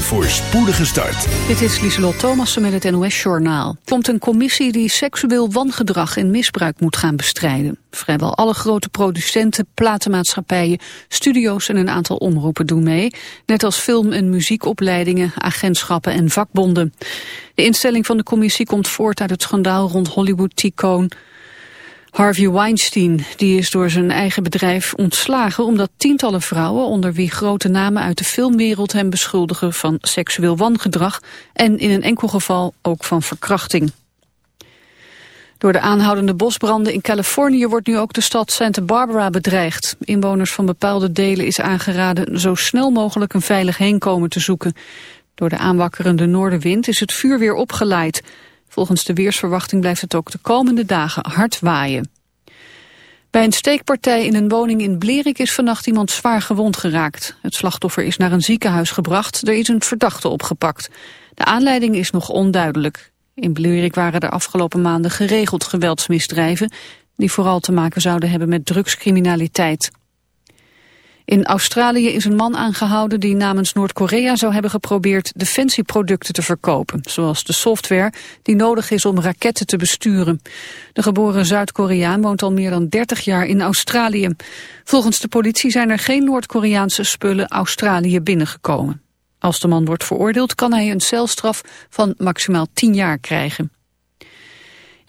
Een voorspoedige start. Dit is Lieselot Thomassen met het NOS-journaal. Komt een commissie die seksueel wangedrag en misbruik moet gaan bestrijden. Vrijwel alle grote producenten, platenmaatschappijen, studio's en een aantal omroepen doen mee. Net als film- en muziekopleidingen, agentschappen en vakbonden. De instelling van de commissie komt voort uit het schandaal rond Hollywood-tycoon Harvey Weinstein die is door zijn eigen bedrijf ontslagen omdat tientallen vrouwen onder wie grote namen uit de filmwereld hem beschuldigen van seksueel wangedrag en in een enkel geval ook van verkrachting. Door de aanhoudende bosbranden in Californië wordt nu ook de stad Santa Barbara bedreigd. Inwoners van bepaalde delen is aangeraden zo snel mogelijk een veilig heenkomen te zoeken. Door de aanwakkerende noordenwind is het vuur weer opgeleid. Volgens de weersverwachting blijft het ook de komende dagen hard waaien. Bij een steekpartij in een woning in Blerik is vannacht iemand zwaar gewond geraakt. Het slachtoffer is naar een ziekenhuis gebracht. Er is een verdachte opgepakt. De aanleiding is nog onduidelijk. In Blerik waren er afgelopen maanden geregeld geweldsmisdrijven... die vooral te maken zouden hebben met drugscriminaliteit. In Australië is een man aangehouden die namens Noord-Korea zou hebben geprobeerd defensieproducten te verkopen, zoals de software die nodig is om raketten te besturen. De geboren Zuid-Koreaan woont al meer dan 30 jaar in Australië. Volgens de politie zijn er geen Noord-Koreaanse spullen Australië binnengekomen. Als de man wordt veroordeeld kan hij een celstraf van maximaal 10 jaar krijgen.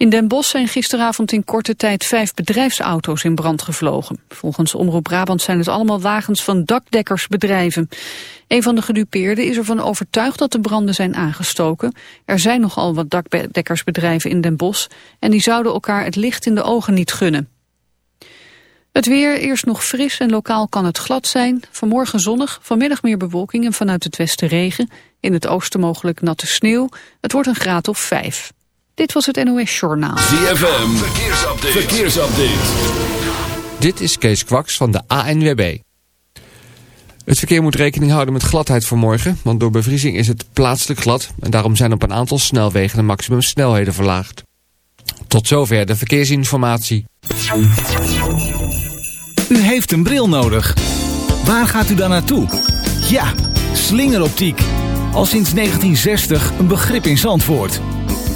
In Den Bosch zijn gisteravond in korte tijd vijf bedrijfsauto's in brand gevlogen. Volgens Omroep Brabant zijn het allemaal wagens van dakdekkersbedrijven. Een van de gedupeerden is ervan overtuigd dat de branden zijn aangestoken. Er zijn nogal wat dakdekkersbedrijven in Den Bosch en die zouden elkaar het licht in de ogen niet gunnen. Het weer, eerst nog fris en lokaal kan het glad zijn. Vanmorgen zonnig, vanmiddag meer bewolking en vanuit het westen regen. In het oosten mogelijk natte sneeuw. Het wordt een graad of vijf. Dit was het NOS Journaal. ZFM, verkeersupdate. verkeersupdate. Dit is Kees Kwaks van de ANWB. Het verkeer moet rekening houden met gladheid vanmorgen, want door bevriezing is het plaatselijk glad en daarom zijn op een aantal snelwegen de maximumsnelheden verlaagd. Tot zover de verkeersinformatie. U heeft een bril nodig. Waar gaat u dan naartoe? Ja, slingeroptiek. Al sinds 1960 een begrip in Zandvoort.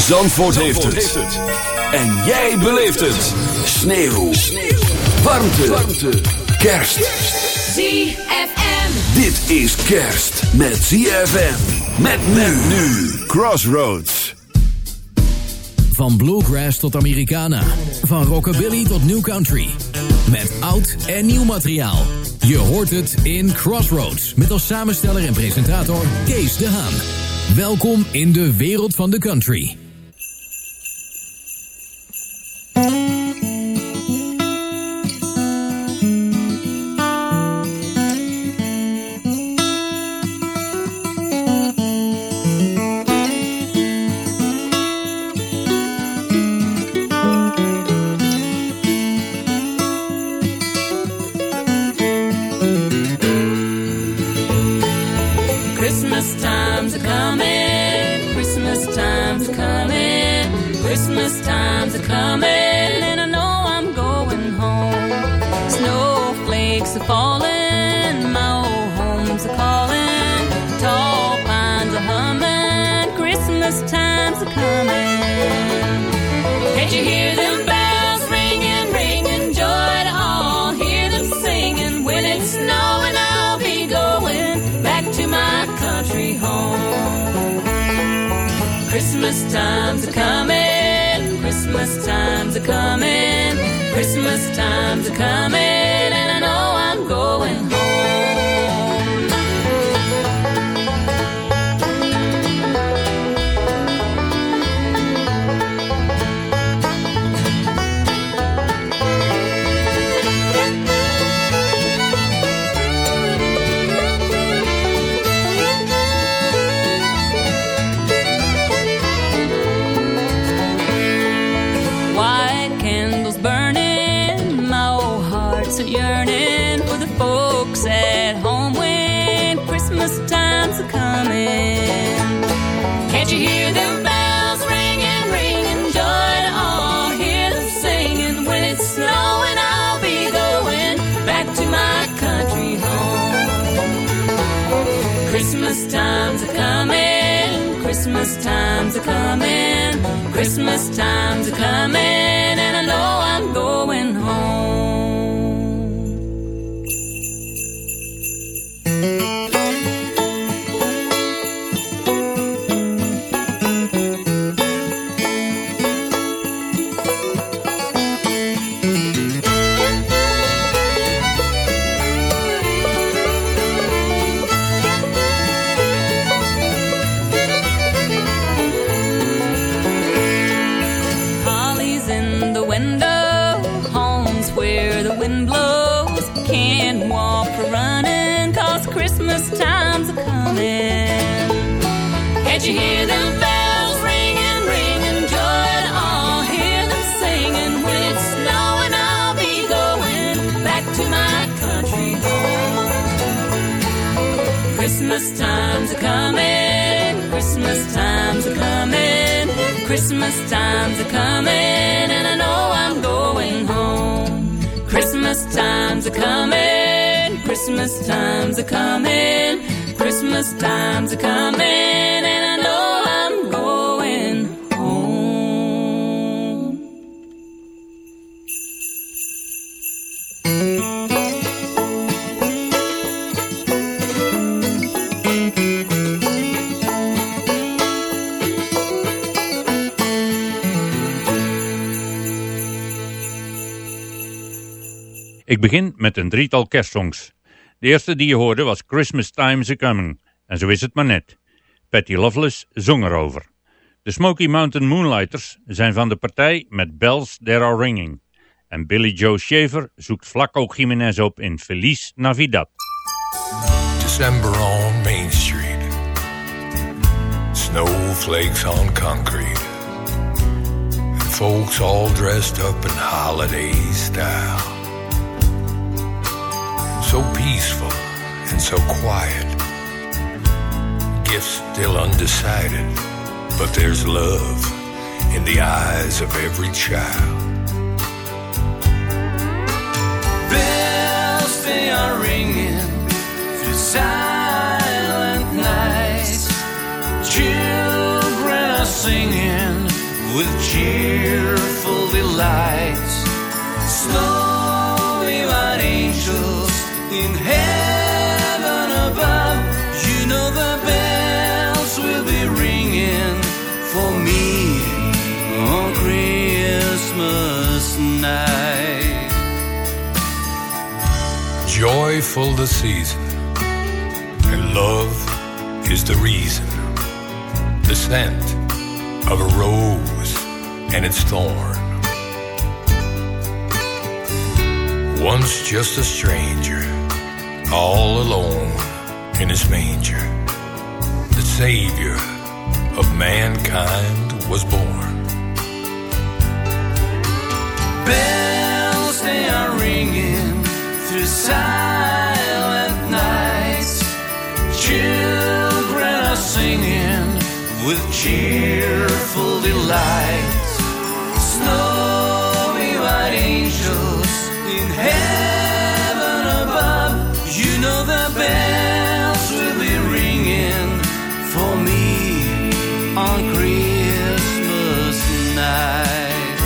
Zandvoort, heeft, het. En jij beleeft het. Sneeuw. Sneeuw. Warmte. Warmte. Kerst. ZFM. Dit is kerst met ZFM. Met men nu. Crossroads. Van bluegrass tot Americana. Van rockabilly tot new country. Met oud en nieuw materiaal. Je hoort het in Crossroads. Met als samensteller en presentator Kees de Haan. Welkom in de wereld van de country. Time's a coming, Christmas time's a coming, Christmas time's a coming, Ik begin met een drietal kerstsongs. De eerste die je hoorde was Christmas Time's a Coming. En zo is het maar net. Patty Loveless zong erover. De Smoky Mountain Moonlighters zijn van de partij met Bells There Are Ringing. En Billy Joe Shaver zoekt Flaco Jiménez op in Feliz Navidad. December on Main Street. Snowflakes on concrete. And folks all dressed up in holiday style. So peaceful and so quiet. Gifts still undecided, but there's love in the eyes of every child. Bells, they are ringing through silent nights. Children are singing with cheerful delights. Snowy Joyful the season, and love is the reason. The scent of a rose and its thorn. Once just a stranger, all alone in his manger, the Savior of mankind was born. Bells, they are ringing silent nights. Children are singing with cheerful delight. Snowy white angels in heaven above, you know the bells will be ringing for me on Christmas night.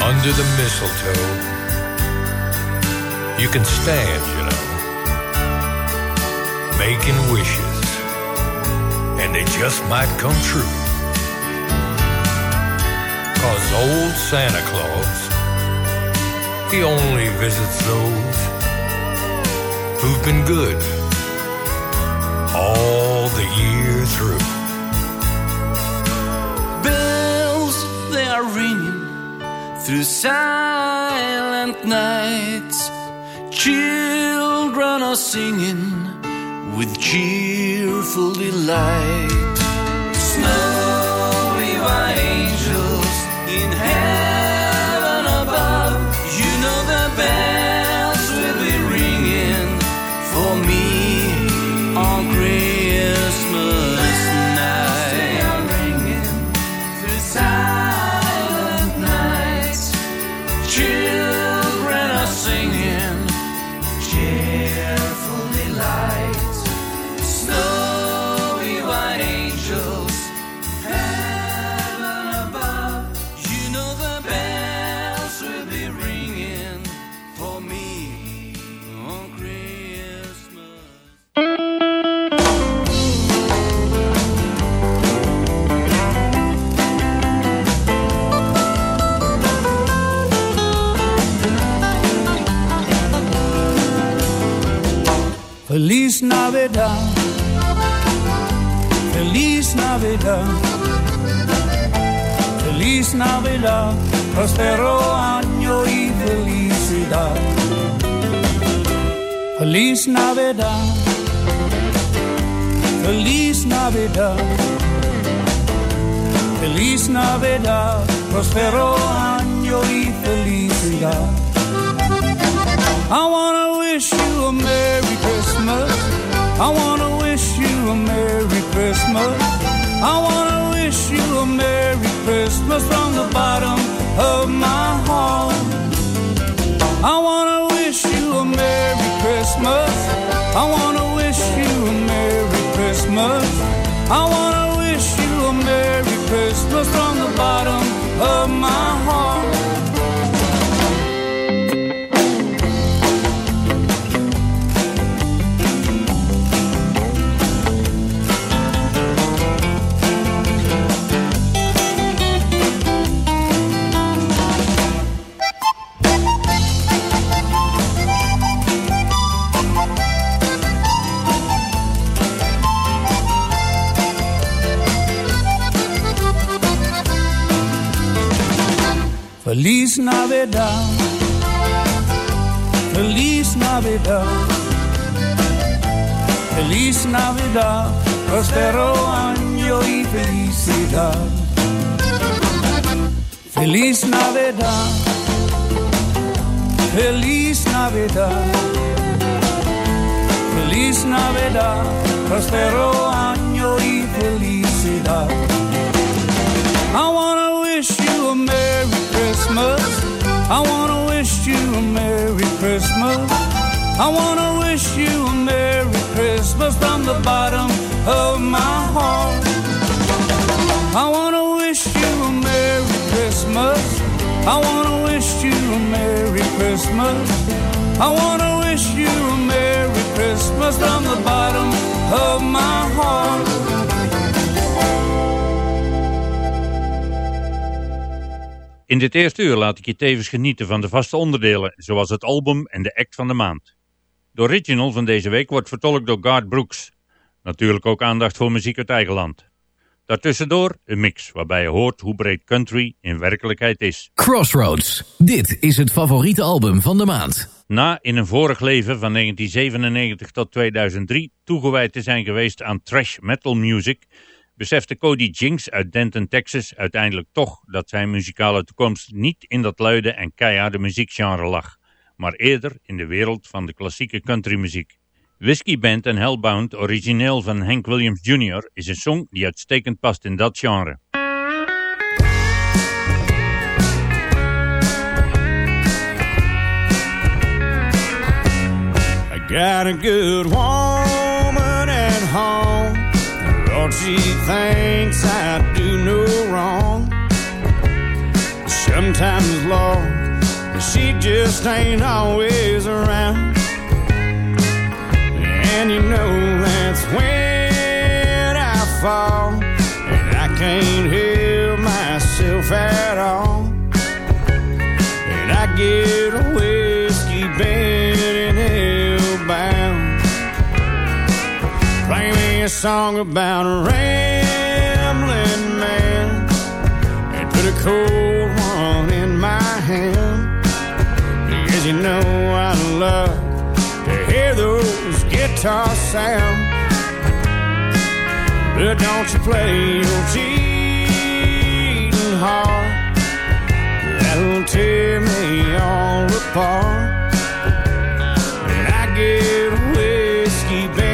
Under the mistletoe you can stand, you know, making wishes, and they just might come true. Cause old Santa Claus, he only visits those who've been good all the year through. Bells, they are ringing through silent nights. Children are singing with cheerful delight. Feliz Navidad. Feliz Navidad. Feliz Navidad. Prospero año y felicidad. Feliz Navidad. Feliz Navidad. Feliz Navidad. Prospero año y felicidad. I wanna a Merry Christmas. I wanna wish you a Merry Christmas. I wanna wish you a Merry Christmas from the bottom of my heart. I wanna wish you a Merry Christmas. I wanna wish you a Merry Christmas. I wanna wish you a Merry Christmas from the bottom of my heart. Feliz Navidad. Feliz Navidad. Feliz Navidad. Prospero año y felicidad. Feliz Navidad. Feliz Navidad. Feliz Navidad. Prospero año y felicidad. I wanna Christmas. I wanna wish you a Merry Christmas. I wanna wish you a Merry Christmas from the bottom of my heart. I wanna wish you a Merry Christmas. I wanna wish you a Merry Christmas. I wanna wish you a Merry Christmas from the bottom of my heart. In dit eerste uur laat ik je tevens genieten van de vaste onderdelen, zoals het album en de act van de maand. De original van deze week wordt vertolkt door Garth Brooks. Natuurlijk ook aandacht voor muziek uit eigen land. Daartussendoor een mix waarbij je hoort hoe breed country in werkelijkheid is. Crossroads. Dit is het favoriete album van de maand. Na in een vorig leven van 1997 tot 2003 toegewijd te zijn geweest aan trash metal music, besefte Cody Jinks uit Denton, Texas uiteindelijk toch dat zijn muzikale toekomst niet in dat luide en keiharde muziekgenre lag, maar eerder in de wereld van de klassieke countrymuziek. Whiskey Band en Hellbound, origineel van Hank Williams Jr., is een song die uitstekend past in dat genre. I got a good woman she thinks I do no wrong. Sometimes, Lord, she just ain't always around. And you know that's when I fall, and I can't help myself at all. And I get a song about a rambling man and put a cold one in my hand. Because you know I love to hear those guitar sound. But don't you play your cheating heart. That'll tear me all apart. And I get whiskey bent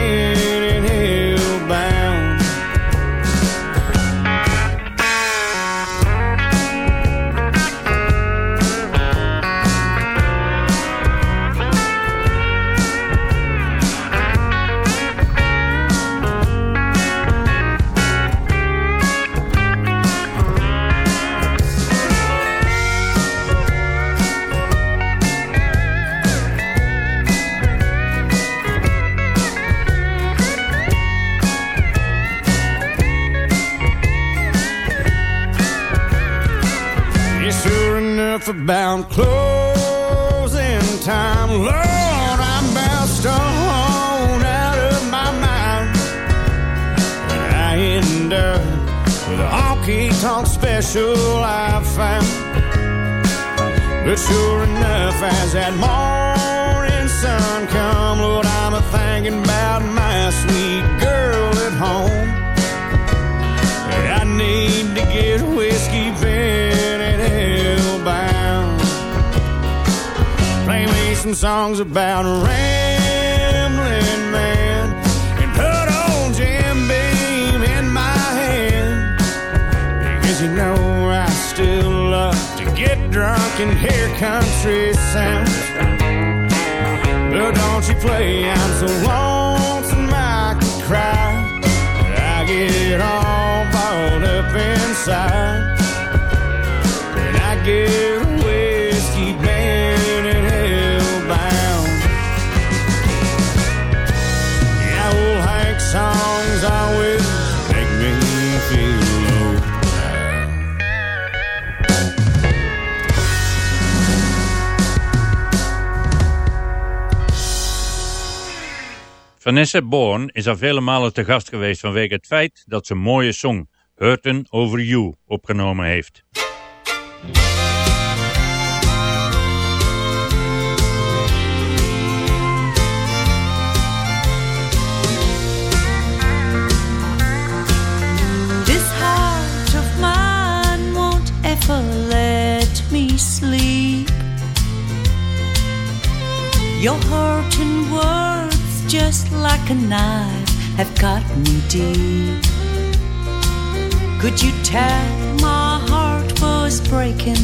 up with a honky tonk special I found. But sure enough, as that morning sun come, Lord, I'm a thinking about my sweet girl at home. I need to get whiskey bent and hellbound. Play me some songs about a rambling man you know I still love to get drunk and hear country sounds. But don't you play, I'm so lonesome I could cry. I get all balled up inside. And I get Vanessa Bourne is al vele malen te gast geweest vanwege het feit dat ze een mooie song, Hurtin' Over You, opgenomen heeft. This heart of mine won't ever let me sleep. Your just like a knife, have cut me deep. Could you tell my heart was breaking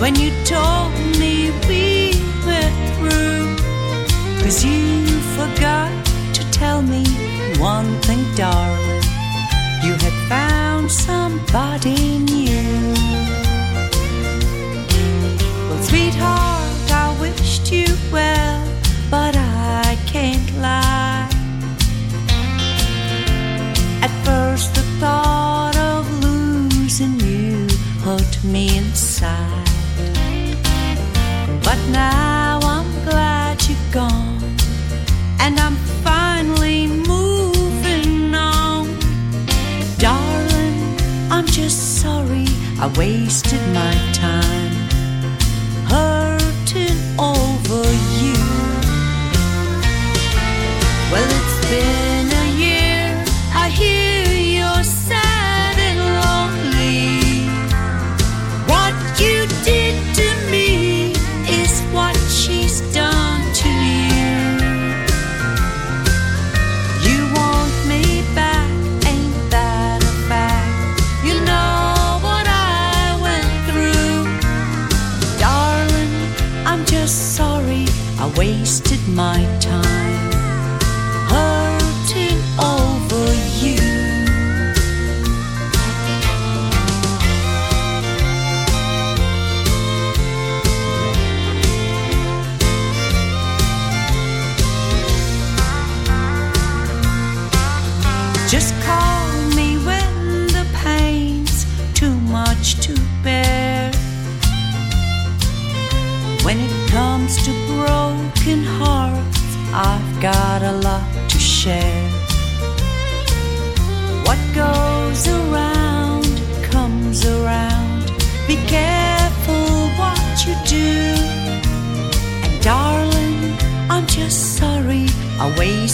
when you told me we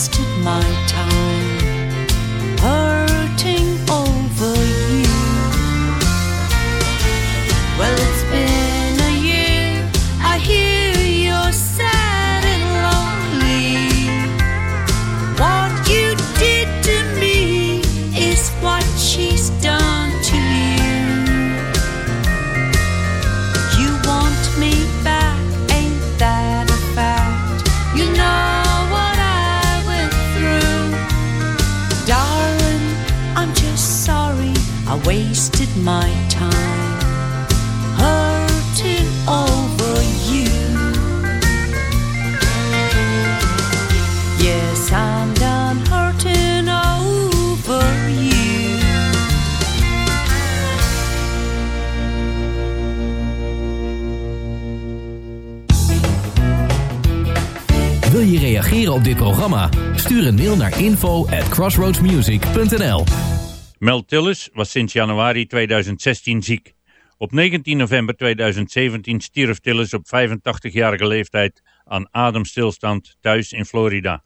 wasted my time dit programma? Stuur een mail naar info at crossroadsmusic.nl Mel Tillis was sinds januari 2016 ziek. Op 19 november 2017 stierf Tillis op 85-jarige leeftijd aan ademstilstand thuis in Florida.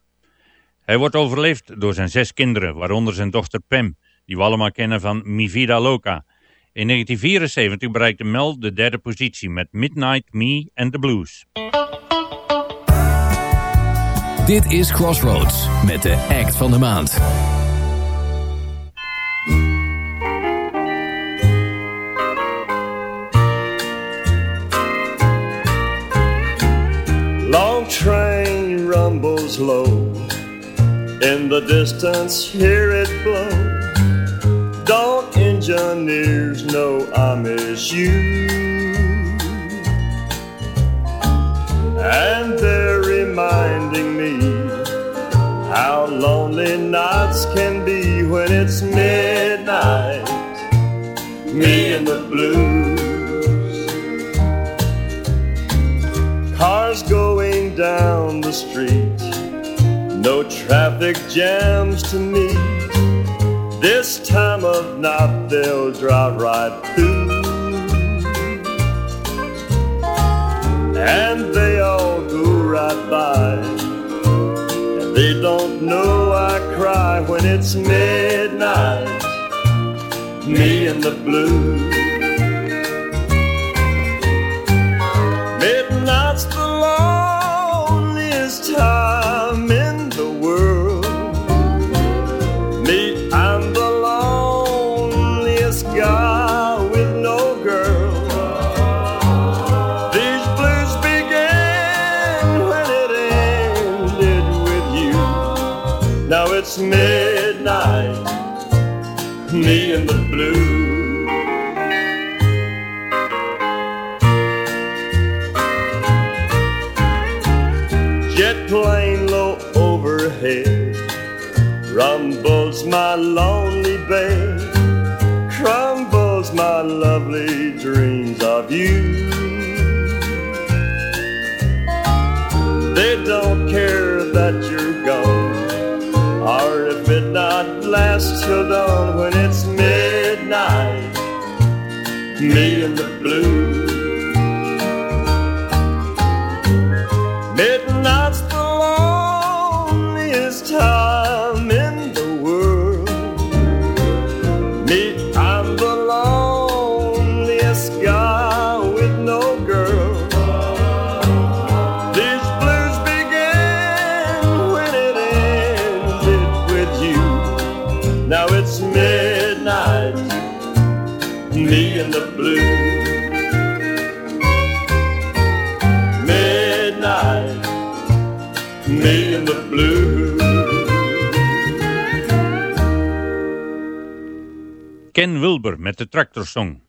Hij wordt overleefd door zijn zes kinderen, waaronder zijn dochter Pam, die we allemaal kennen van Mi Vida Loca. In 1974 bereikte Mel de derde positie met Midnight Me and the Blues. Dit is Crossroads met de act van de maand. Long train rumbles low. In the distance, hear it blow. Don't engineers know I miss you? And they're reminding how lonely nights can be when it's midnight. Me and the blues. Cars going down the street, no traffic jams to meet. This time of night they'll drive right through. And they all go right by. They don't know I cry when it's midnight. Me and the blues. Midnight's the loneliest time my lonely bed crumbles my lovely dreams of you. They don't care that you're gone. Or if it not lasts till dawn when it's midnight. Me and the blues Ken Wilber met de Tractor Song.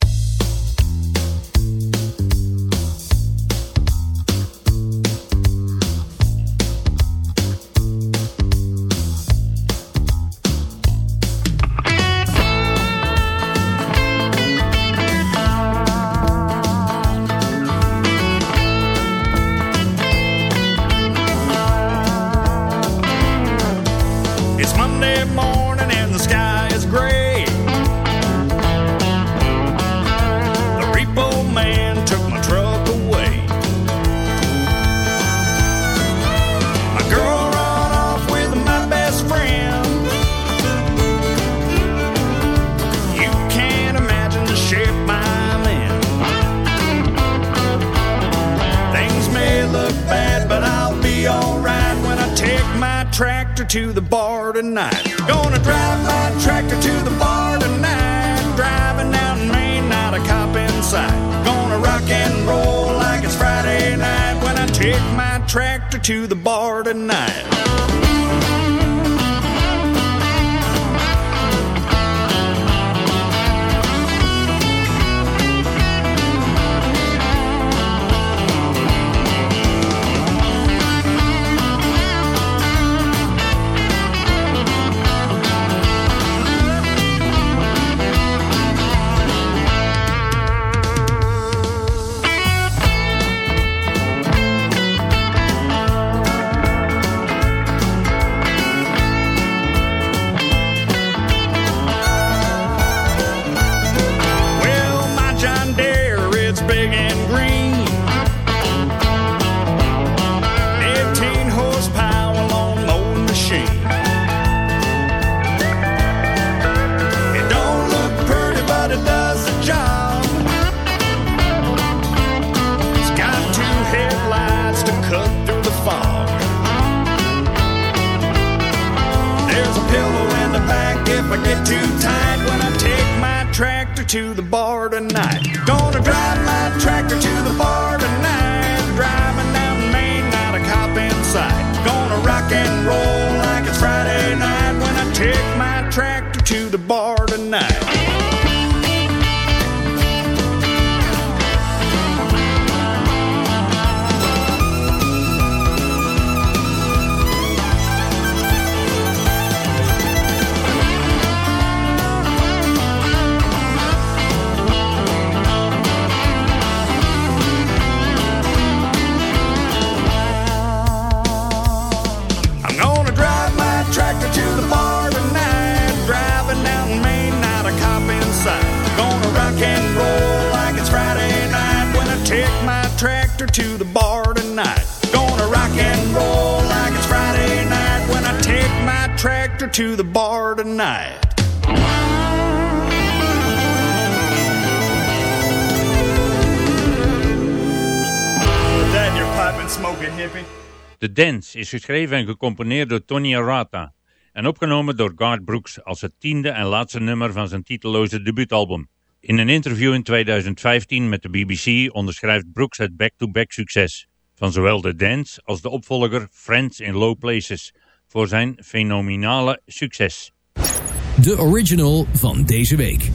Take my tractor to the bar tonight. Not a cop in sight. Gonna rock and roll like it's Friday night when I take my tractor to the bar tonight. Gonna rock and roll like it's Friday night when I take my tractor to the bar tonight. That your pipe and smoking hippie? The Dance is geschreven en gecomponeerd door Tony Arata en opgenomen door Garth Brooks als het tiende en laatste nummer van zijn titelloze debuutalbum. In een interview in 2015 met de BBC onderschrijft Brooks het back-to-back succes van zowel The Dance als de opvolger Friends in Low Places voor zijn fenomenale succes. De original van deze week.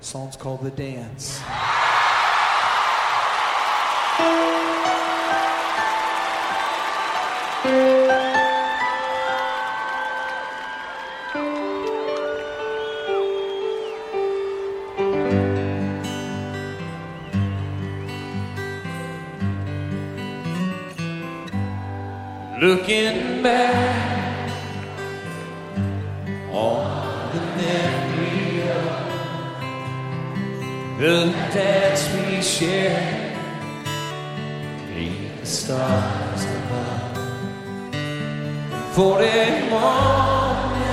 song's called The Dance. Looking back on the memory of the dance we shared beneath the stars above. For a moment,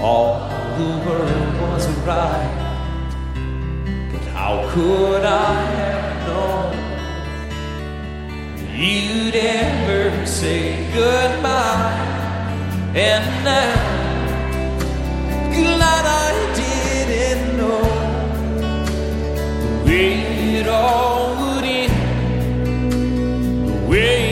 all the world was right, but how could I have known? You'd ever say goodbye, and now glad I didn't know the way it all would end, the way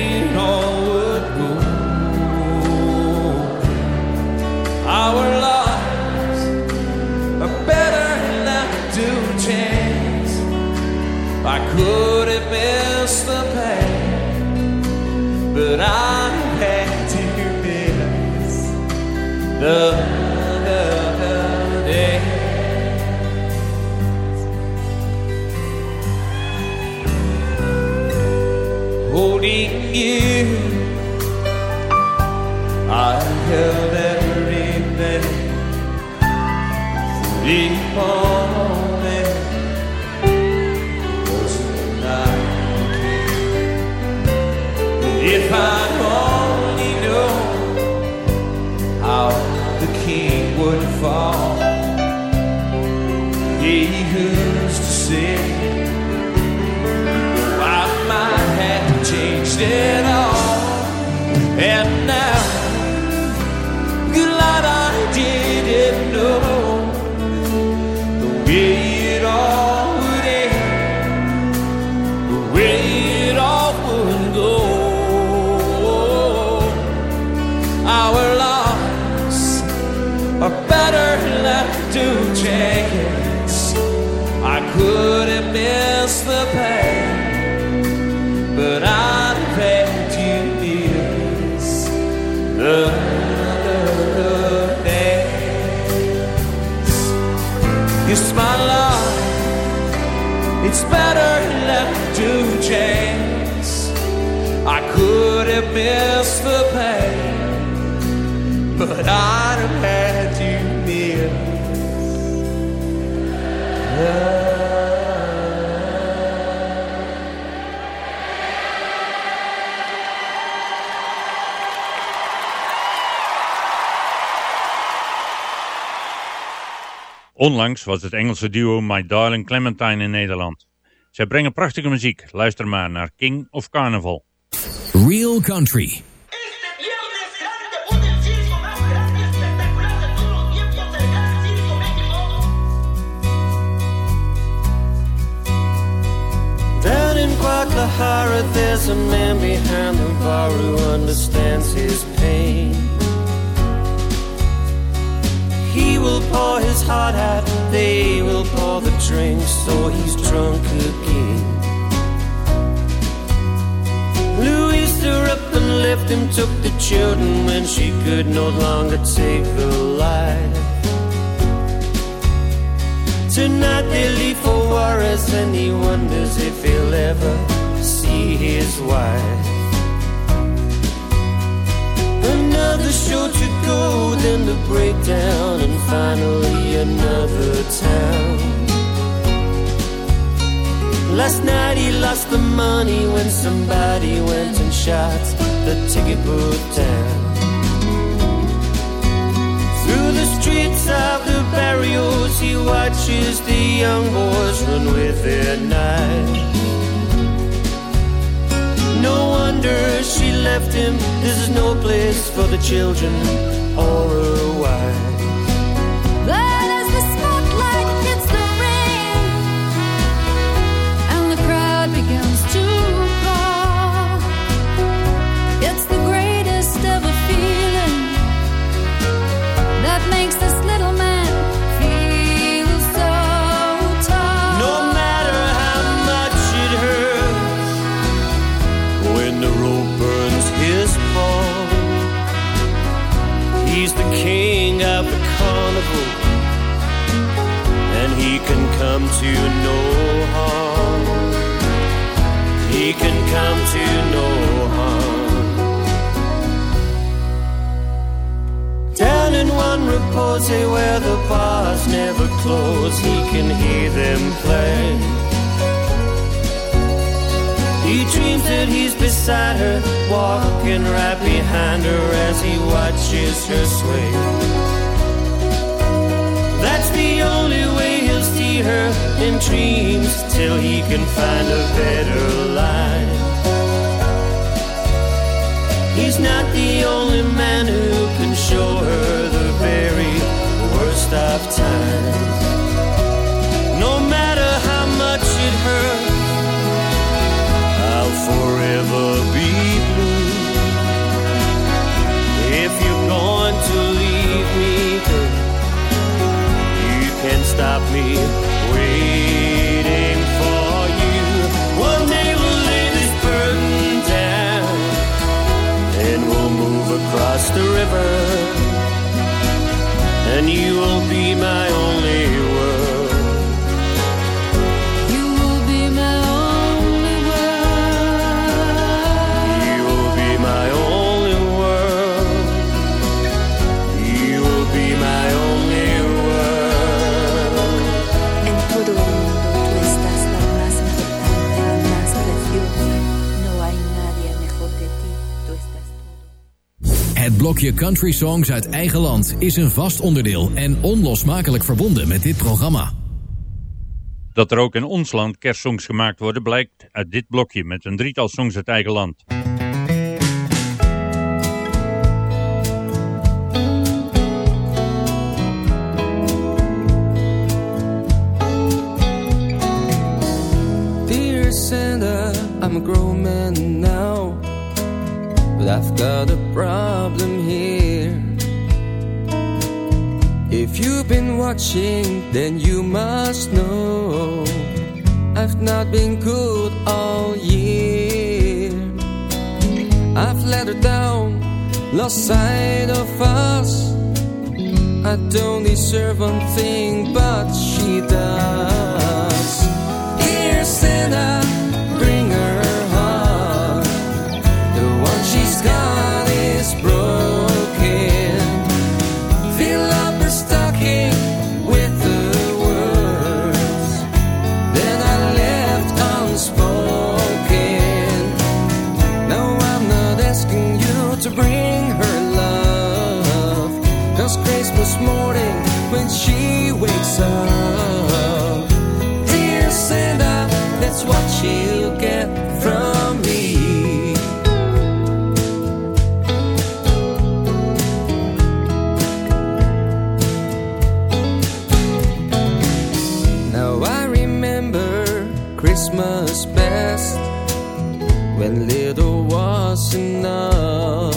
I missed the pain, but have had to miss the dance. It's my life, it's better left to chance. I could have missed the pain, but I'd Onlangs was het Engelse duo My Darling Clementine in Nederland. Zij brengen prachtige muziek. Luister maar naar King of Carnival. Real Country. Down in Guadalajara, there's a man behind the bar who understands his pain. He will pour his heart out, they will pour the drinks, so he's drunk again. Louis stood up and left him, took the children when she could no longer take the life. Tonight they leave for Juarez and he wonders if he'll ever see his wife. Show to go, then the breakdown, and finally another town. Last night he lost the money when somebody went and shot the ticket booth down. Through the streets of the barrios, he watches the young boys run with their knives. No wonder she left him. This is no place for the children or a wife. Je country songs uit eigen land is een vast onderdeel en onlosmakelijk verbonden met dit programma. Dat er ook in ons land kerstsongs gemaakt worden blijkt uit dit blokje met een drietal songs uit eigen land. Dear Santa, I'm a grown man now. But I've got a problem here. If you've been watching, then you must know I've not been good all year. I've let her down, lost sight of us. I don't deserve one thing, but she does. Dear Santa, she dear Santa, that's what she'll get from me. Now I remember Christmas best when little was enough.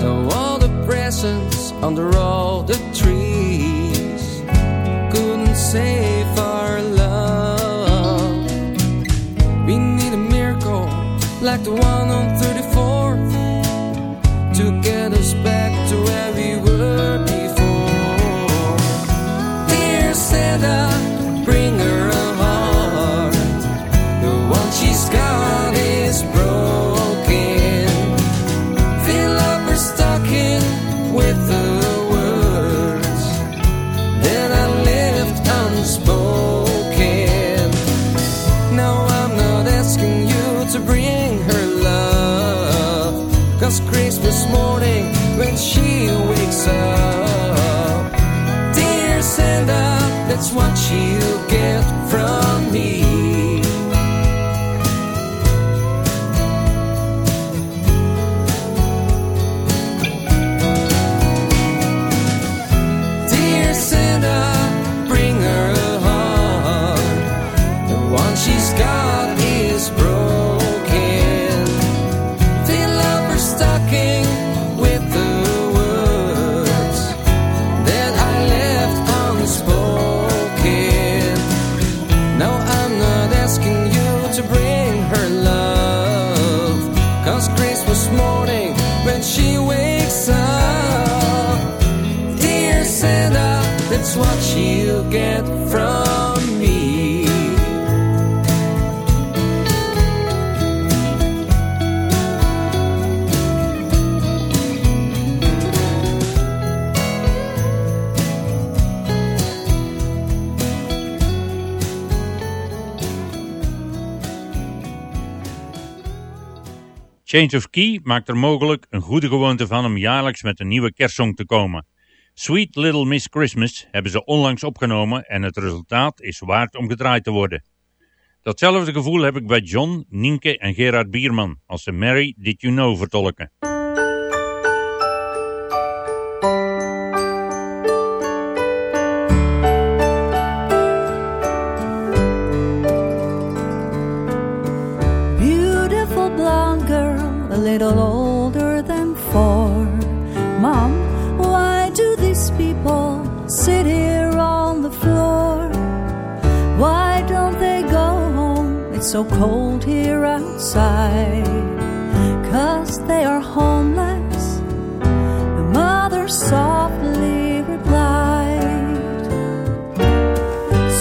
Now all the presents that's what she'll get Change of Key maakt er mogelijk een goede gewoonte van om jaarlijks met een nieuwe kerstsong te komen. Sweet Little Miss Christmas hebben ze onlangs opgenomen en het resultaat is waard om gedraaid te worden. Datzelfde gevoel heb ik bij John, Nienke en Gerard Bierman als ze Mary Did You Know vertolken. Little older than four. Mom, why do these people sit here on the floor? Why don't they go home? It's so cold here outside. Cause they are homeless. The mother softly replied.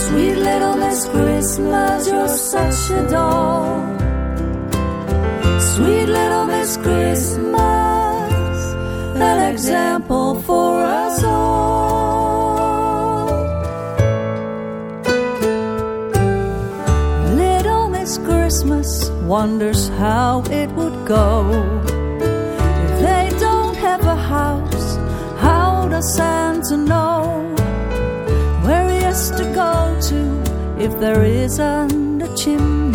Sweet little Miss Christmas, you're such a doll. Sweet little Miss Christmas, an example for us all. Little Miss Christmas wonders how it would go if they don't have a house. How does Santa know where he has to go to if there isn't a chimney?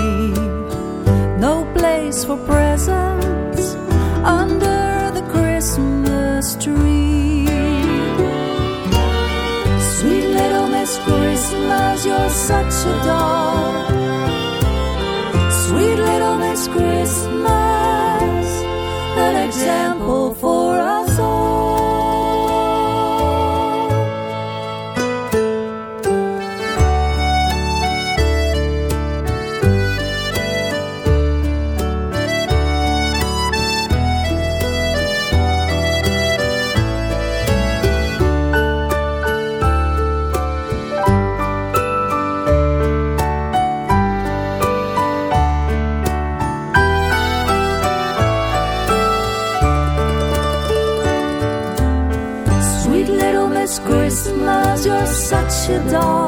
no place for presents under the Christmas tree. Sweet little Miss Christmas, you're such a doll. Sweet little Miss Christmas. Such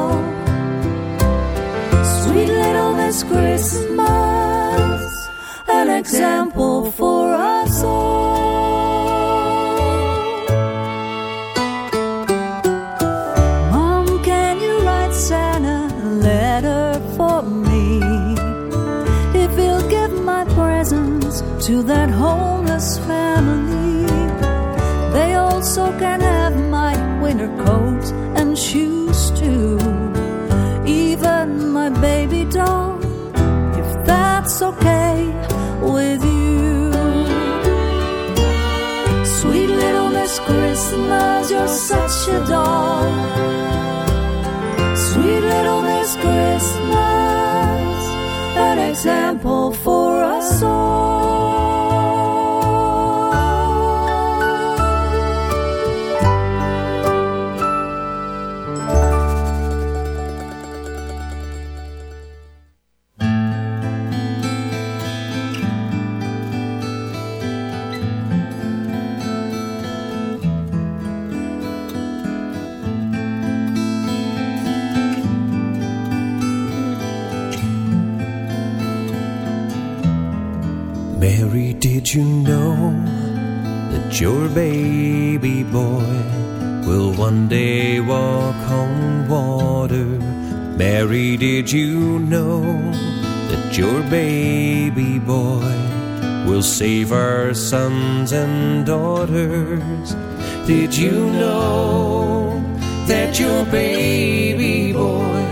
you're such a doll. Sweet little Miss Christmas, an example Mary, did you know that your baby boy will one day walk on water? Mary, did you know that your baby boy will save our sons and daughters? Did you know that your baby boy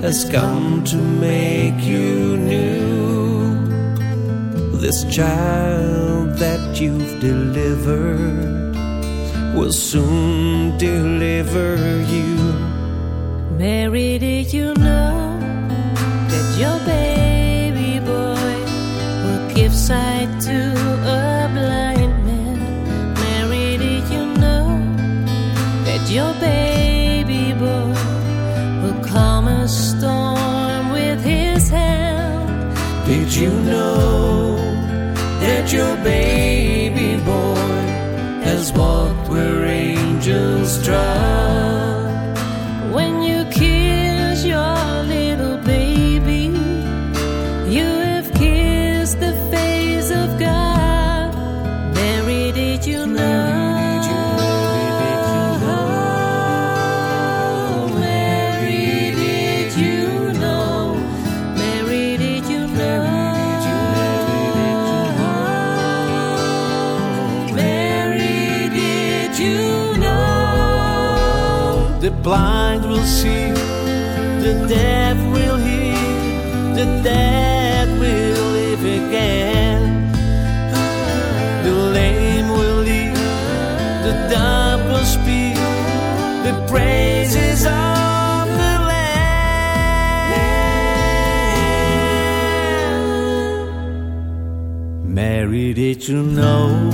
has come to make you new? This child that you've delivered will soon deliver you. Mary, did you know that your baby boy will give sight to a blind man? Mary, did you know that your baby boy will calm a storm with his hand? Did you know that your baby boy has walked where angels trod? Deaf will hear, the dead will live again. The lame will leap, the dumb will speak, the praises of the Lamb. Mary, did you know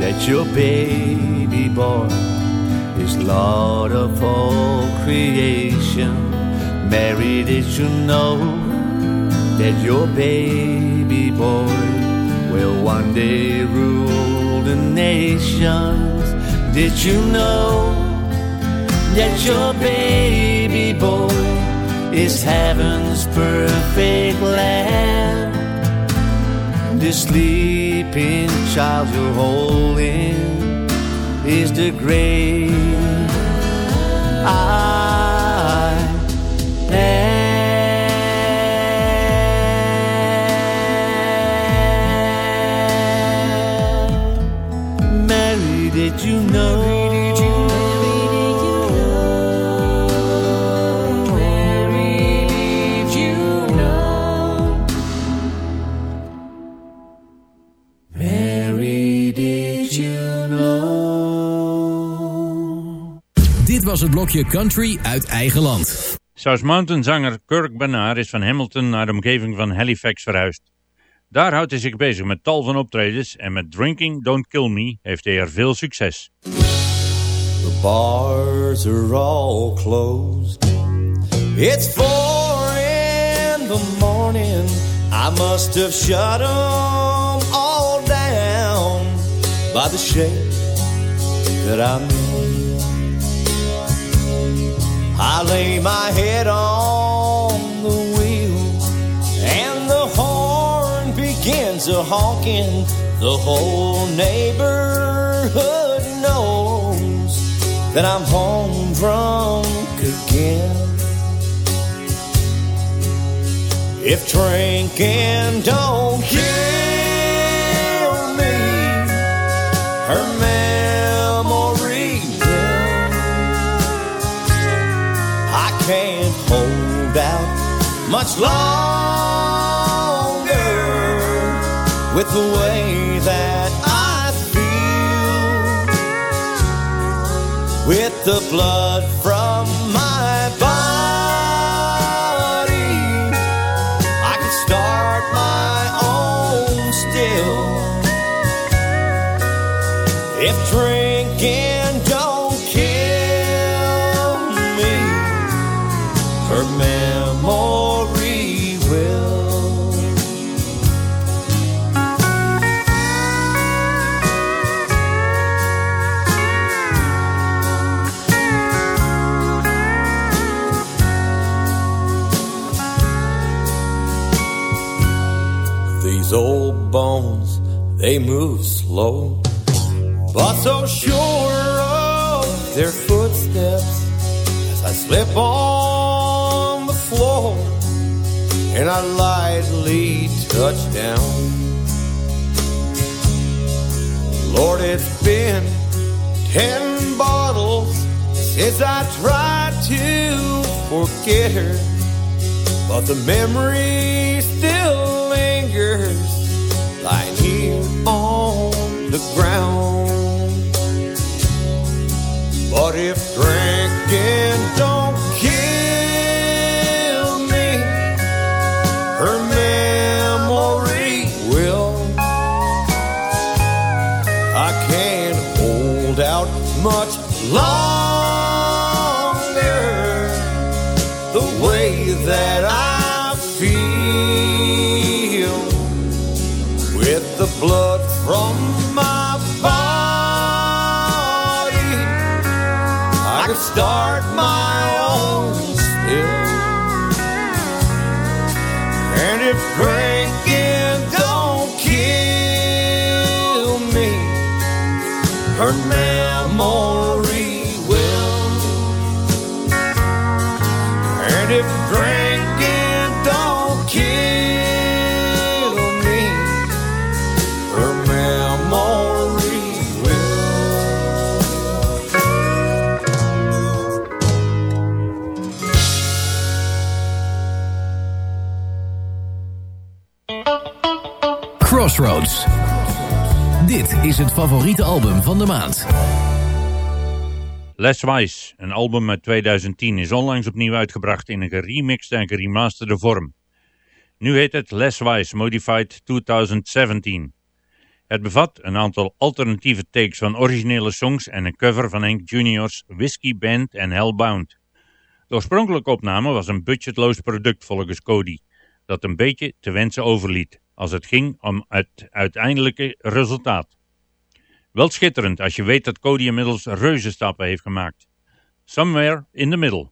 that your baby boy is Lord of all creation? Mary, did you know that your baby boy will one day rule the nations? Did you know that your baby boy is heaven's perfect lamb? The sleeping child you're holding is the great I was het blokje Country uit eigen land. South Mountain zanger Kirk Bernard is van Hamilton naar de omgeving van Halifax verhuisd. Daar houdt hij zich bezig met tal van optredens en met Drinking Don't Kill Me heeft hij er veel succes. The bars are all closed. It's four in the morning. I must have shut all down by the shape that. Honking. The whole neighborhood knows that I'm home drunk again. If drinking don't kill me, her memory will. I can't hold out much longer with the way that I feel, with the blood from they move slow, but so sure of their footsteps as I slip on the floor and I lightly touch down. Lord, it's been ten bottles since I tried to forget her, but the memory still the ground. Is het favoriete album van de maand. Les Wise, een album uit 2010, is onlangs opnieuw uitgebracht in een geremixte en geremasterde vorm. Nu heet het Les Wise Modified 2017. Het bevat een aantal alternatieve takes van originele songs en een cover van Hank Junior's Whiskey Band en Hellbound. De oorspronkelijke opname was een budgetloos product volgens Cody, dat een beetje te wensen overliet als het ging om het uiteindelijke resultaat. Wel schitterend als je weet dat Cody inmiddels reuzenstappen heeft gemaakt. Somewhere in the middle.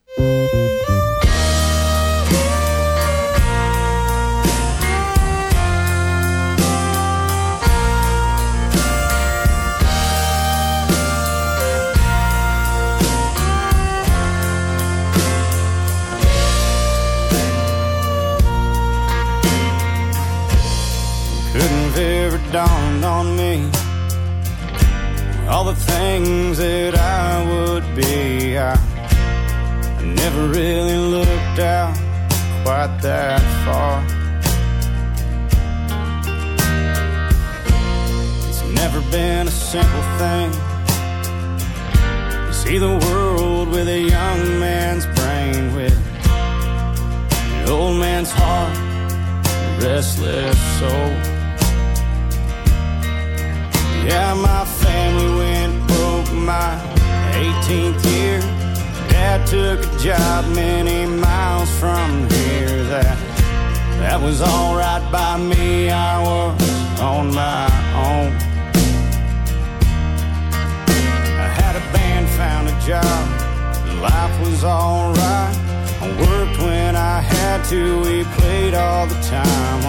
Never really looked out quite that far. It's never been a simple thing. to See the world with a young man's brain, with an old man's heart, a restless soul. Yeah, my family went broke my 18th year dad took a job many miles from here. That that was all right by me. I was on my own. I had a band, found a job. Life was all right. I worked when I had to. We played all the time.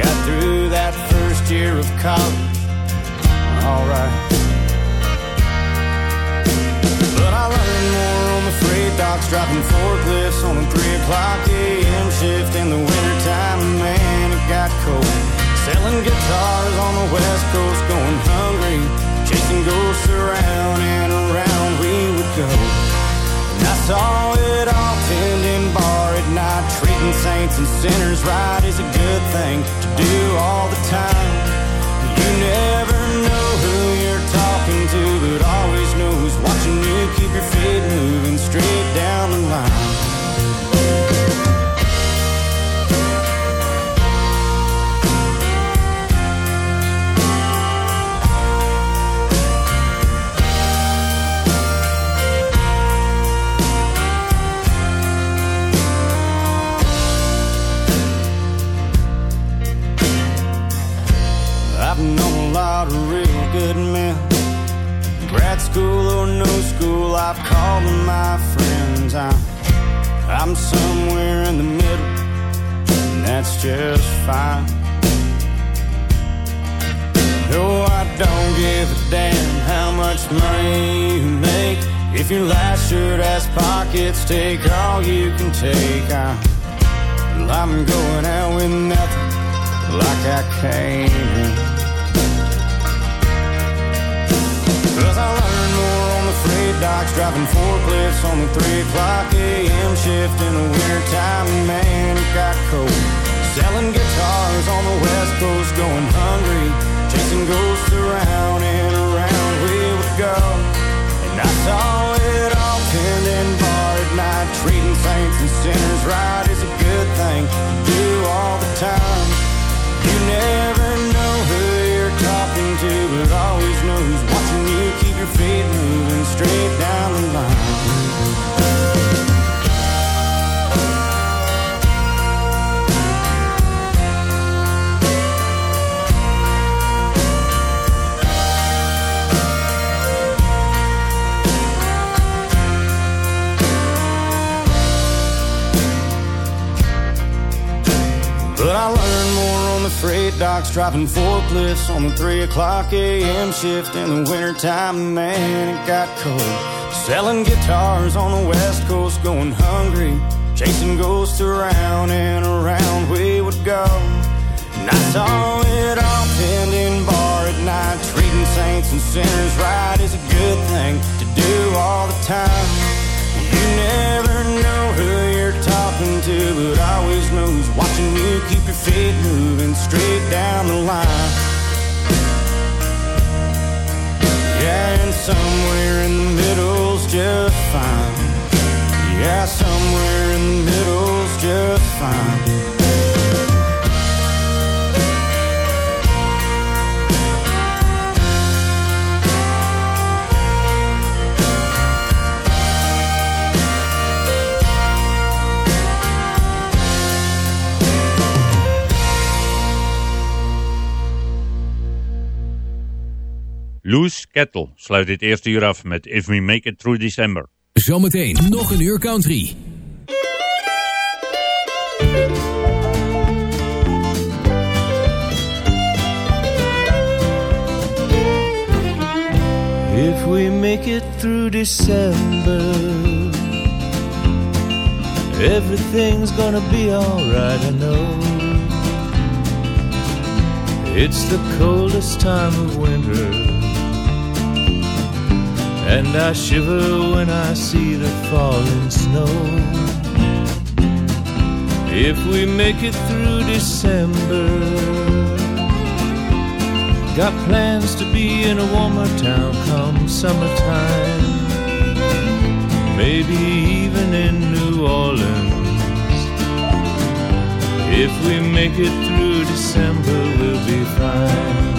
Got through that first year of college. All right. I more on the freight docks, driving forklifts on the 3 o'clock a.m. shift in the wintertime. Man, it got cold. Selling guitars on the west coast, going hungry. Chasing ghosts around and around we would go. And I saw it all tending bar at night. Treating saints and sinners right is a good thing to do all the time. I'm somewhere in the middle, and that's just fine. No, I don't give a damn how much money you make. If your last shirt has pockets, take all you can take. I, well, I'm going out with nothing like I came. Cause I learned more freight docks, driving forklifts on the 3 o'clock a.m. shift in the wintertime. Man, it got cold. Selling guitars on the west coast, going hungry. Chasing ghosts around and around we would go. And I saw it all tending bar at night. Treating saints and sinners right is a good thing to do all the time. You never feet moving straight down the line. Docks, driving forklifts on the 3 o'clock a.m. shift in the wintertime. Man, it got cold. Selling guitars on the west coast, going hungry. Chasing ghosts around and around we would go. And I saw it all tending bar at night. Treating saints and sinners right is a good thing to do all the time. You never know who to, but always know who's watching you. Keep your feet moving straight down the line. Yeah, and somewhere in the middle's just fine. Yeah, somewhere in the middle's just fine. Loose Kettle sluit dit eerste uur af met If We Make It Through December. Zometeen nog een uur country. If we make it through December, everything's gonna be alright, I know. It's the coldest time of winter, and I shiver when I see the falling snow. If we make it through December, Got plans to be in a warmer town come summertime. Maybe even in New Orleans. If we make it through December, we'll be fine.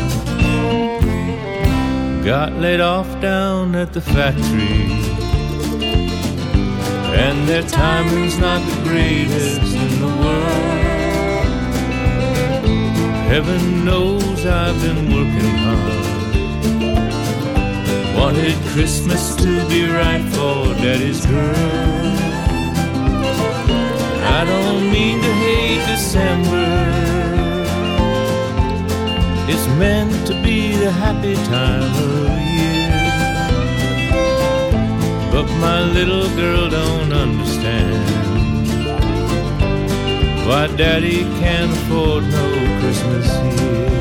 Got laid off down at the factory. And their timing's not the greatest in the world. Heaven knows I've been working hard. Wanted Christmas to be right for Daddy's girl. I don't mean to hate December. It's meant to be the happy time of year. But my little girl don't understand why daddy can't afford no Christmas here.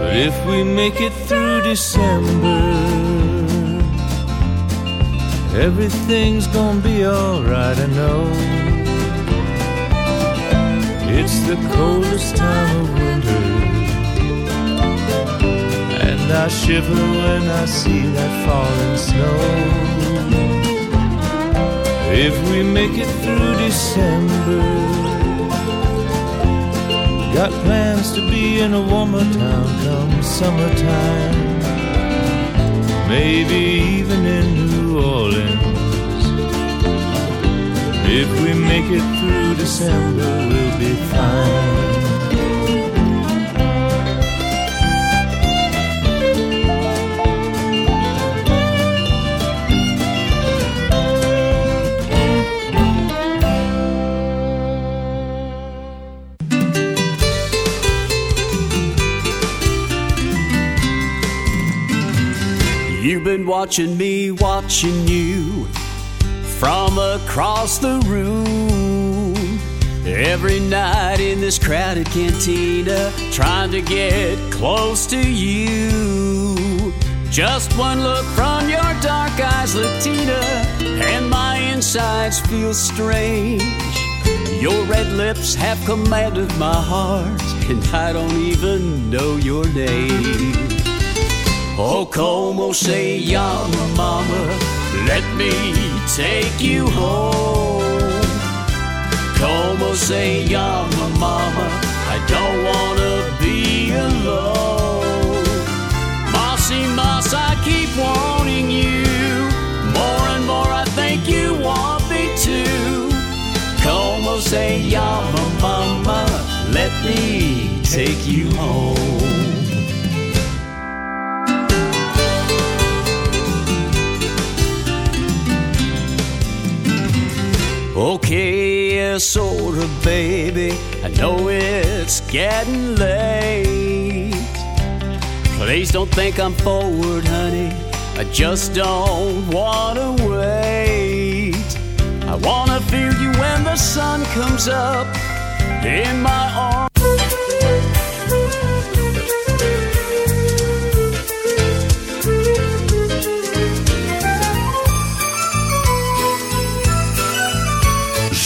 But if we make it through December, everything's gonna be alright, I know. It's the coldest time of winter, and I shiver when I see that falling snow. If we make it through December, got plans to be in a warmer town come summertime, maybe even in New Orleans. If we make it through December, we'll be fine. You've been watching me, watching you from across the room. Every night in this crowded cantina, trying to get close to you. Just one look from your dark eyes, Latina, and my insides feel strange. Your red lips have commanded my heart, and I don't even know your name. Oh, como se llama, mama? Let me take you home. Como se llama, mama? I don't wanna be alone. Mossy Moss, I keep wanting you. More and more, I think you want me to. Como se llama, mama? Let me take you home. Okay, sorta, baby. I know it's getting late. Please don't think I'm forward, honey. I just don't wanna wait. I wanna feel you when the sun comes up in my arms.